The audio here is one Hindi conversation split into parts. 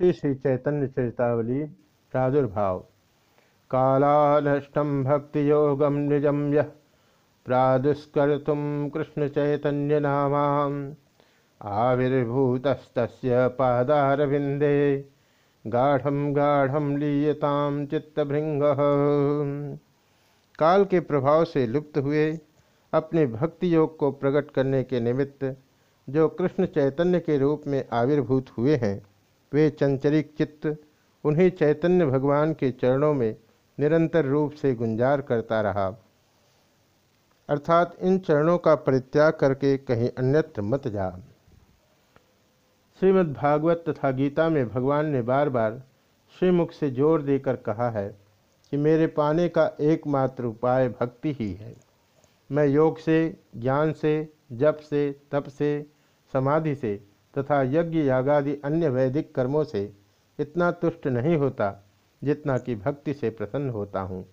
श्री श्री चैतन्य चरितावली, प्रादुर्भाव। कालानष्टम भक्ति योगम निजम यह प्रादुष्कर्तुम कृष्ण चैतन्य नाम आविर्भूतस्त पादारविंदे गाढ़ गाढ़ लीयताम चित्तभृंग काल के प्रभाव से लुप्त हुए अपने भक्ति योग को प्रकट करने के निमित्त जो कृष्ण चैतन्य के रूप में आविर्भूत हुए हैं वे चंचरिक चित्त उन्हीं चैतन्य भगवान के चरणों में निरंतर रूप से गुंजार करता रहा। अर्थात इन चरणों का परित्याग करके कहीं अन्यत्र मत जा। श्रीमद्भागवत तथा गीता में भगवान ने बार बार श्रीमुख से ज़ोर देकर कहा है कि मेरे पाने का एकमात्र उपाय भक्ति ही है। मैं योग से, ज्ञान से, जप से, तप से, समाधि से तथा यज्ञ यागादि अन्य वैदिक कर्मों से इतना तुष्ट नहीं होता जितना कि भक्ति से प्रसन्न होता हूँ।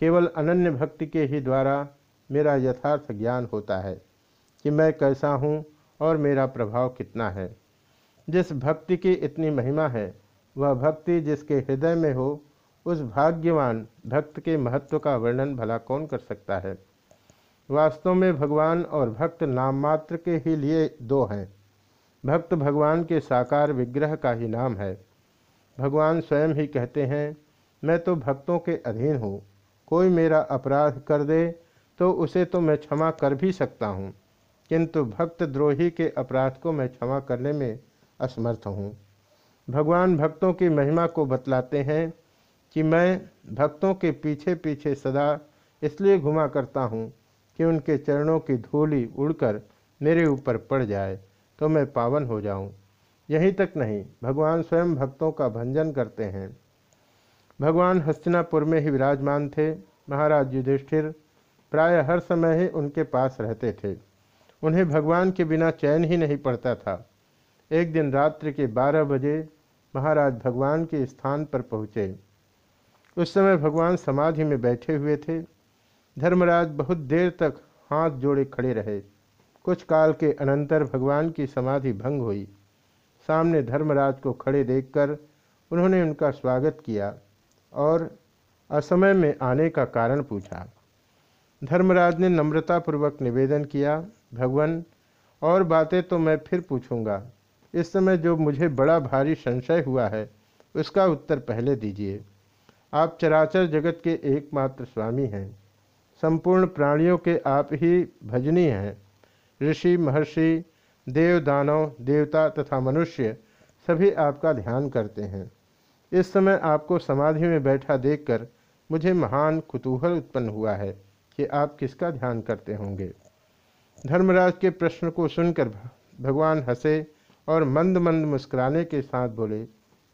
केवल अनन्य भक्ति के ही द्वारा मेरा यथार्थ ज्ञान होता है कि मैं कैसा हूँ और मेरा प्रभाव कितना है। जिस भक्ति की इतनी महिमा है, वह भक्ति जिसके हृदय में हो, उस भाग्यवान भक्त के महत्व का वर्णन भला कौन कर सकता है? वास्तव में भगवान और भक्त नाम मात्र के ही लिए दो हैं। भक्त भगवान के साकार विग्रह का ही नाम है। भगवान स्वयं ही कहते हैं, मैं तो भक्तों के अधीन हूँ। कोई मेरा अपराध कर दे तो उसे तो मैं क्षमा कर भी सकता हूँ। किंतु भक्त द्रोही के अपराध को मैं क्षमा करने में असमर्थ हूँ। भगवान भक्तों की महिमा को बतलाते हैं कि मैं भक्तों के पीछे पीछे सदा इसलिए घुमा करता हूँ कि उनके चरणों की धूली उड़कर मेरे ऊपर पड़ जाए। तो मैं पावन हो जाऊँ। यहीं तक नहीं, भगवान स्वयं भक्तों का भंजन करते हैं। भगवान हस्तिनापुर में ही विराजमान थे। महाराज युधिष्ठिर प्राय हर समय ही उनके पास रहते थे। उन्हें भगवान के बिना चैन ही नहीं पड़ता था। एक दिन रात्रि के बारह बजे महाराज भगवान के स्थान पर पहुँचे। उस समय भगवान समाधि में बैठे हुए थे। धर्मराज बहुत देर तक हाथ जोड़े खड़े रहे। कुछ काल के अनंतर भगवान की समाधि भंग हुई। सामने धर्मराज को खड़े देखकर उन्होंने उनका स्वागत किया और असमय में आने का कारण पूछा। धर्मराज ने नम्रतापूर्वक निवेदन किया, भगवान, और बातें तो मैं फिर पूछूँगा। इस समय जो मुझे बड़ा भारी संशय हुआ है, उसका उत्तर पहले दीजिए। आप चराचर जगत के एकमात्र स्वामी हैं। संपूर्ण प्राणियों के आप ही भजनी हैं। ऋषि, महर्षि, देव, दानव, देवता तथा मनुष्य सभी आपका ध्यान करते हैं। इस समय आपको समाधि में बैठा देखकर मुझे महान कुतूहल उत्पन्न हुआ है कि आप किसका ध्यान करते होंगे। धर्मराज के प्रश्न को सुनकर भगवान हंसे और मंद मंद मुस्कुराने के साथ बोले,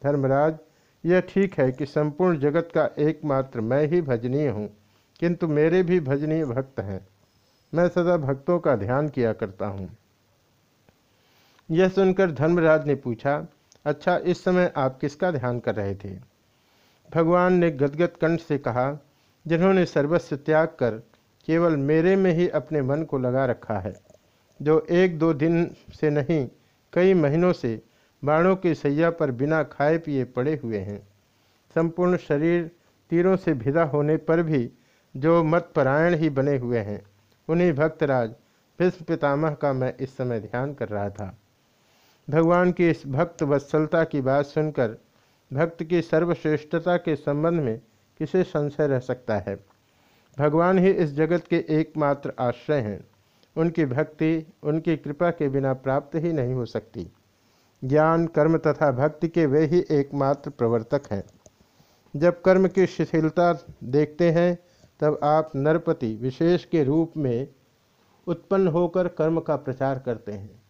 धर्मराज, यह ठीक है कि संपूर्ण जगत का एकमात्र मैं ही भजनीय हूँ, किंतु मेरे भी भजनीय भक्त हैं। मैं सदा भक्तों का ध्यान किया करता हूँ। यह सुनकर धर्मराज ने पूछा अच्छा इस समय आप किसका ध्यान कर रहे थे? भगवान ने गदगद कंठ से कहा, जिन्होंने सर्वस्व त्याग कर केवल मेरे में ही अपने मन को लगा रखा है, जो एक दो दिन से नहीं, कई महीनों से बाणों की सैया पर बिना खाए पिए पड़े हुए हैं। संपूर्ण शरीर तीरों से भिदा होने पर भी जो मतपरायण ही बने हुए हैं। उन्हीं भक्तराज, भीष्म पितामह का मैं इस समय ध्यान कर रहा था। भगवान की इस भक्त वत्सलता की बात सुनकर, भक्त की सर्वश्रेष्ठता के संबंध में किसे संशय रह सकता है? भगवान ही इस जगत के एकमात्र आश्रय हैं। उनकी भक्ति, उनकी कृपा के बिना प्राप्त ही नहीं हो सकती। ज्ञान, कर्म तथा भक्ति के वे ही एकमात्र प्रवर्तक हैं। जब कर्म की शिथिलता देखते हैं तब आप नरपति विशेष के रूप में उत्पन्न होकर कर्म का प्रचार करते हैं।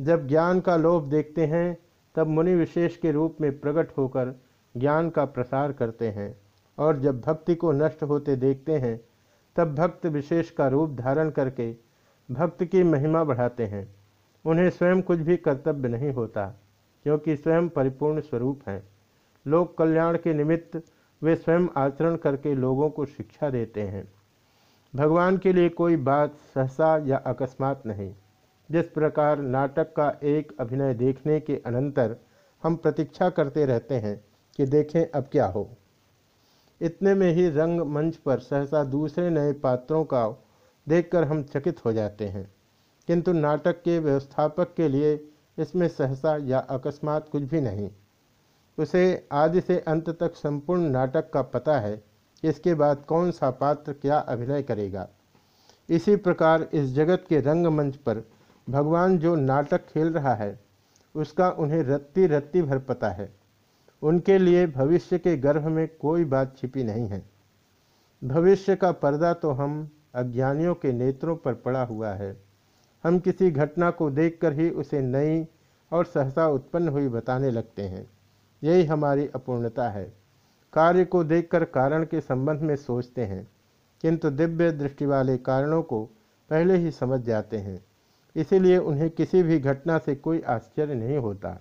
जब ज्ञान का लोभ देखते हैं, तब मुनि विशेष के रूप में प्रकट होकर ज्ञान का प्रसार करते हैं और जब भक्ति को नष्ट होते देखते हैं, तब भक्त विशेष का रूप धारण करके भक्त की महिमा बढ़ाते हैं। उन्हें स्वयं कुछ भी कर्तव्य नहीं होता, क्योंकि स्वयं परिपूर्ण स्वरूप हैं। लोक कल्याण के निमित्त वे स्वयं आचरण करके लोगों को शिक्षा देते हैं। भगवान के लिए कोई बात सहसा या अकस्मात नहीं। जिस प्रकार नाटक का एक अभिनय देखने के अनंतर हम प्रतीक्षा करते रहते हैं कि देखें अब क्या हो। इतने में ही रंग मंच पर सहसा दूसरे नए पात्रों का देखकर हम चकित हो जाते हैं। किंतु नाटक के व्यवस्थापक के लिए इसमें सहसा या अकस्मात कुछ भी नहीं। उसे आदि से अंत तक संपूर्ण नाटक का पता है। इसके बाद कौन सा पात्र क्या अभिनय करेगा? इसी प्रकार इस जगत के रंगमंच पर भगवान जो नाटक खेल रहा है, उसका उन्हें रत्ती रत्ती भर पता है। उनके लिए भविष्य के गर्भ में कोई बात छिपी नहीं है। भविष्य का पर्दा तो हम अज्ञानियों के नेत्रों पर पड़ा हुआ है। हम किसी घटना को देखकर ही उसे नई और सहसा उत्पन्न हुई बताने लगते हैं। यही हमारी अपूर्णता है। कार्य को देखकर कारण के संबंध में सोचते हैं, किंतु दिव्य दृष्टि वाले कारणों को पहले ही समझ जाते हैं। इसीलिए उन्हें किसी भी घटना से कोई आश्चर्य नहीं होता।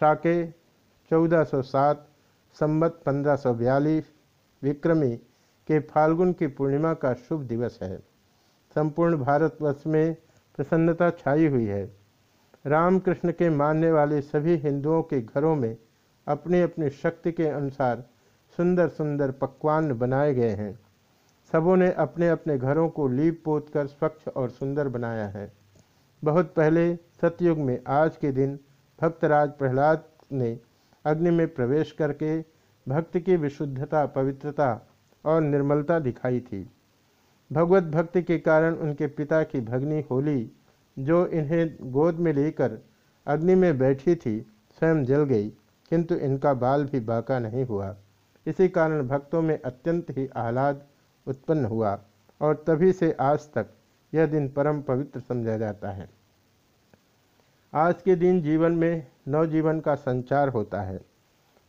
शाके 1407 संबत 1542 विक्रमी के फाल्गुन की पूर्णिमा का शुभ दिवस है। संपूर्ण भारतवर्ष में प्रसन्नता छाई हुई है। रामकृष्ण के मानने वाले सभी हिंदुओं के घरों में अपनी अपनी शक्ति के अनुसार सुंदर सुंदर पकवान बनाए गए हैं। सबों ने अपने अपने घरों को लीप पोत कर स्वच्छ और सुंदर बनाया है। बहुत पहले सतयुग में आज के दिन भक्तराज प्रहलाद ने अग्नि में प्रवेश करके भक्त की विशुद्धता, पवित्रता और निर्मलता दिखाई थी। भगवत भक्ति के कारण उनके पिता की भगनी होली, जो इन्हें गोद में लेकर अग्नि में बैठी थी, स्वयं जल गई। किंतु इनका बाल भी बाका नहीं हुआ। इसी कारण भक्तों में अत्यंत ही आह्लाद उत्पन्न हुआ और तभी से आज तक यह दिन परम पवित्र समझा जाता है। आज के दिन जीवन में नवजीवन का संचार होता है।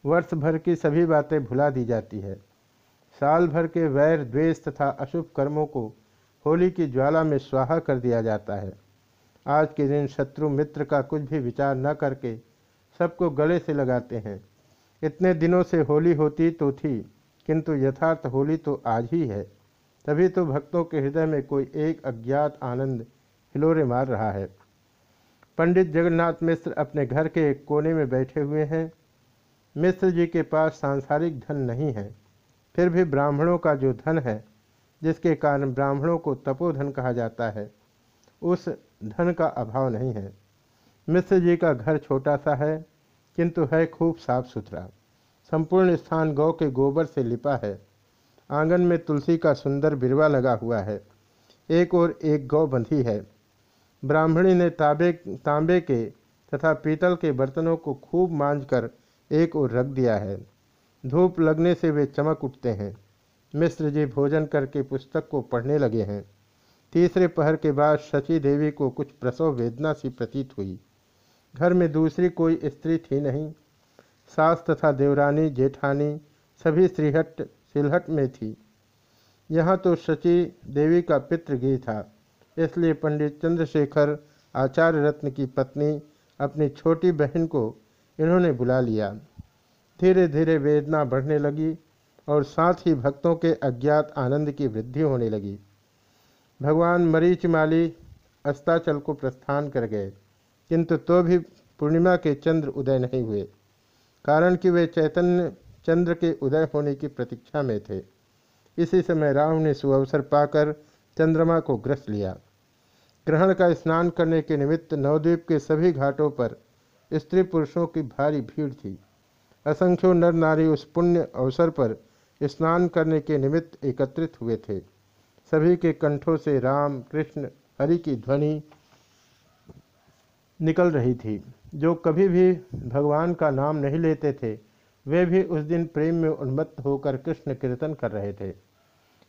वर्ष भर की सभी बातें भुला दी जाती है। साल भर के वैर, द्वेष तथा अशुभ कर्मों को होली की ज्वाला में स्वाहा कर दिया जाता है। आज के दिन शत्रु मित्र का कुछ भी विचार न करके सबको गले से लगाते हैं। इतने दिनों से होली होती तो थी, किंतु यथार्थ होली तो आज ही है। तभी तो भक्तों के हृदय में कोई एक अज्ञात आनंद हिलोरे मार रहा है। पंडित जगन्नाथ मिश्र अपने घर के एक कोने में बैठे हुए हैं। मिश्र जी के पास सांसारिक धन नहीं है। फिर भी ब्राह्मणों का जो धन है, जिसके कारण ब्राह्मणों को तपोधन कहा जाता है, उस धन का अभाव नहीं है। मिश्र जी का घर छोटा सा है किंतु है खूब साफ़ सुथरा। संपूर्ण स्थान गौ के गोबर से लिपा है। आँगन में तुलसी का सुंदर बिरवा लगा हुआ है। एक और एक गौ बंधी है। ब्राह्मणी ने तांबे तांबे के तथा पीतल के बर्तनों को खूब मांझ कर एक और रख दिया है। धूप लगने से वे चमक उठते हैं। मिश्र जी भोजन करके पुस्तक को पढ़ने लगे हैं। तीसरे पहर के बाद शची देवी को कुछ प्रसव वेदना सी प्रतीत हुई। घर में दूसरी कोई स्त्री थी नहीं। सास तथा देवरानी जेठानी सभी श्रीहट, सिलहट में थी। यहाँ तो शची देवी का पितृगृह था, इसलिए पंडित चंद्रशेखर आचार्य रत्न की पत्नी अपनी छोटी बहन को इन्होंने बुला लिया। धीरे धीरे वेदना बढ़ने लगी और साथ ही भक्तों के अज्ञात आनंद की वृद्धि होने लगी। भगवान मरीचमाली अस्ताचल को प्रस्थान कर गए। किंतु तो भी पूर्णिमा के चंद्र उदय नहीं हुए, कारण कि वे चैतन्य चंद्र के उदय होने की प्रतीक्षा में थे। इसी समय राम ने सुअवसर पाकर चंद्रमा को ग्रस लिया। ग्रहण का स्नान करने के निमित्त नवद्वीप के सभी घाटों पर स्त्री पुरुषों की भारी भीड़ थी। असंख्यों नर नारी उस पुण्य अवसर पर स्नान करने के निमित्त एकत्रित हुए थे। सभी के कंठों से राम, कृष्ण, हरि की ध्वनि निकल रही थी। जो कभी भी भगवान का नाम नहीं लेते थे, वे भी उस दिन प्रेम में उन्मत्त होकर कृष्ण कीर्तन कर रहे थे।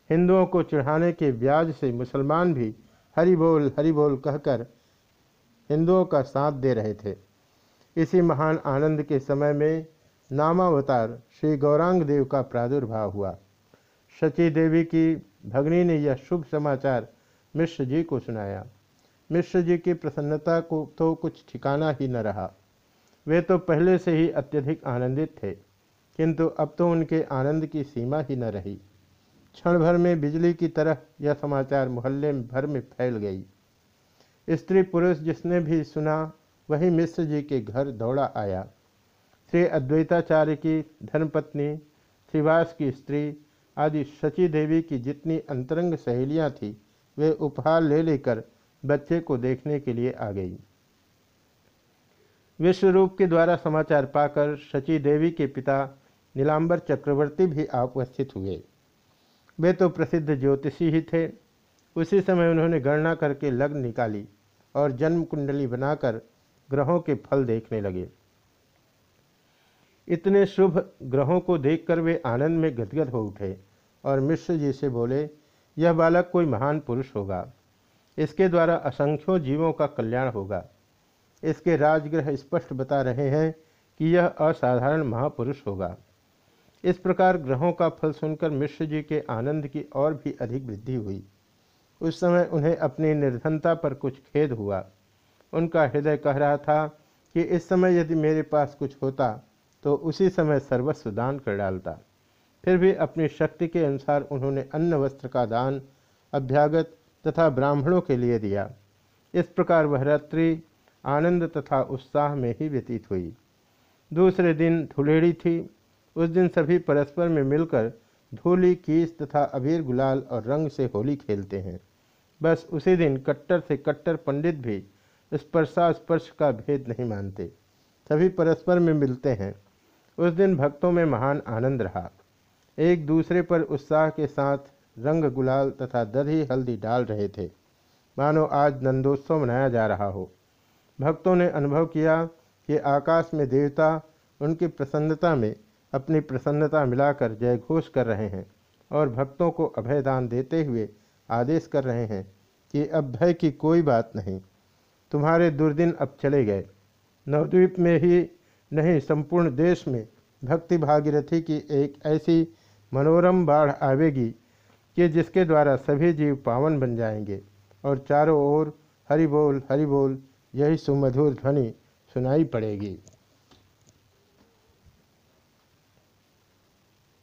हिंदुओं को चढ़ाने के ब्याज से मुसलमान भी हरि बोल हरि बोल कहकर हिंदुओं का साथ दे रहे थे। इसी महान आनंद के समय में नामावतार श्री गौरांग देव का प्रादुर्भाव हुआ। शची देवी की भगनी ने यह शुभ समाचार मिश्र जी को सुनाया। मिश्र जी की प्रसन्नता को तो कुछ ठिकाना ही न रहा। वे तो पहले से ही अत्यधिक आनंदित थे, किंतु अब तो उनके आनंद की सीमा ही न रही। क्षण भर में बिजली की तरह यह समाचार मोहल्ले भर में फैल गई। स्त्री पुरुष जिसने भी सुना, वही मिश्र जी के घर दौड़ा आया। श्री अद्वैताचार्य की धर्मपत्नी, श्रीवास की स्त्री, आदि शची देवी की जितनी अंतरंग सहेलियाँ थीं, वे उपहार ले लेकर बच्चे को देखने के लिए आ गई। विश्वरूप के द्वारा समाचार पाकर शची देवी के पिता नीलांबर चक्रवर्ती भी उपस्थित हुए। वे तो प्रसिद्ध ज्योतिषी ही थे। उसी समय उन्होंने गणना करके लग्न निकाली और जन्म कुंडली बनाकर ग्रहों के फल देखने लगे। इतने शुभ ग्रहों को देखकर वे आनंद में गदगद हो उठे और मिश्र जी से बोले, यह बालक कोई महान पुरुष होगा। इसके द्वारा असंख्यों जीवों का कल्याण होगा। इसके राजग्रह स्पष्ट बता रहे हैं कि यह असाधारण महापुरुष होगा। इस प्रकार ग्रहों का फल सुनकर मिश्र जी के आनंद की और भी अधिक वृद्धि हुई। उस समय उन्हें अपनी निर्धनता पर कुछ खेद हुआ। उनका हृदय कह रहा था कि इस समय यदि मेरे पास कुछ होता तो उसी समय सर्वस्व दान कर डालता। फिर भी अपनी शक्ति के अनुसार उन्होंने अन्न वस्त्र का दान, अभ्यागत तथा ब्राह्मणों के लिए दिया। इस प्रकार वह रात्रि आनंद तथा उत्साह में ही व्यतीत हुई। दूसरे दिन धुलेड़ी थी। उस दिन सभी परस्पर में मिलकर धूली, कीस तथा अबीर गुलाल और रंग से होली खेलते हैं। बस उसी दिन कट्टर से कट्टर पंडित भी स्पर्शास्पर्श का भेद नहीं मानते। सभी परस्पर में मिलते हैं। उस दिन भक्तों में महान आनंद रहा। एक दूसरे पर उत्साह के साथ रंग, गुलाल तथा दधी हल्दी डाल रहे थे। मानो आज नंदोत्सव मनाया जा रहा हो। भक्तों ने अनुभव किया कि आकाश में देवता उनकी प्रसन्नता में अपनी प्रसन्नता मिलाकर जय घोष कर रहे हैं और भक्तों को अभयदान देते हुए आदेश कर रहे हैं कि अब भय की कोई बात नहीं। तुम्हारे दुर्दिन अब चले गए। नवद्वीप में ही नहीं, संपूर्ण देश में भक्ति भागीरथी की एक ऐसी मनोरम बाढ़ आवेगी कि जिसके द्वारा सभी जीव पावन बन जाएँगे। और चारों ओर हरि बोल हरि बोल यही सुमधुर ध्वनि सुनाई पड़ेगी।